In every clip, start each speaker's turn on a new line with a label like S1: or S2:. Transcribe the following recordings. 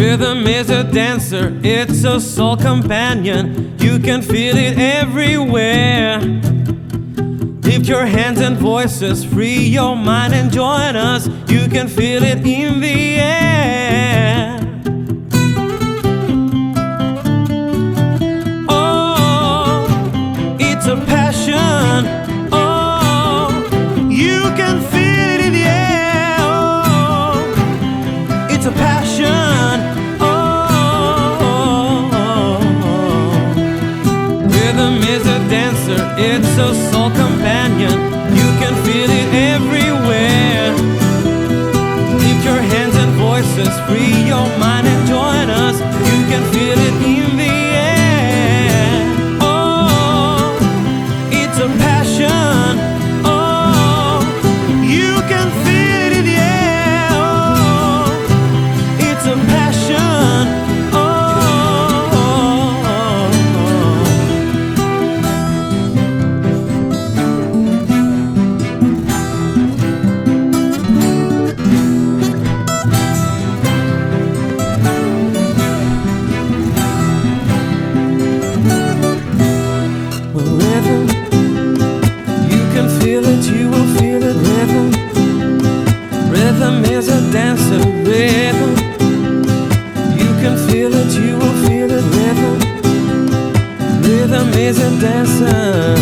S1: Rhythm is a dancer, it's a soul companion. You can feel it everywhere. Lift your hands and voices, free your mind and join us. You can feel it in the air. It's a soul companion. You can feel it everywhere. Lift your hands and voices, free your mind and join us. You can feel it in Dancer. Rhythm. You can feel it, you will feel it. Rhythm. Rhythm is a dancer.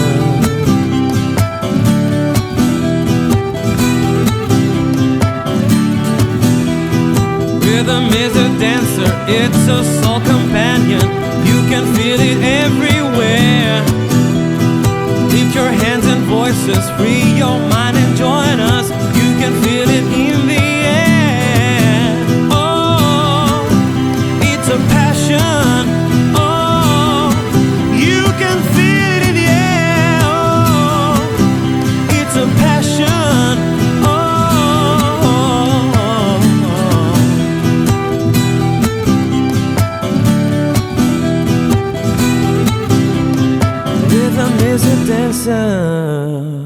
S1: Rhythm is a dancer, it's a soul companion. You can feel it everywhere. Lift your hands and voices, free your mind dancer.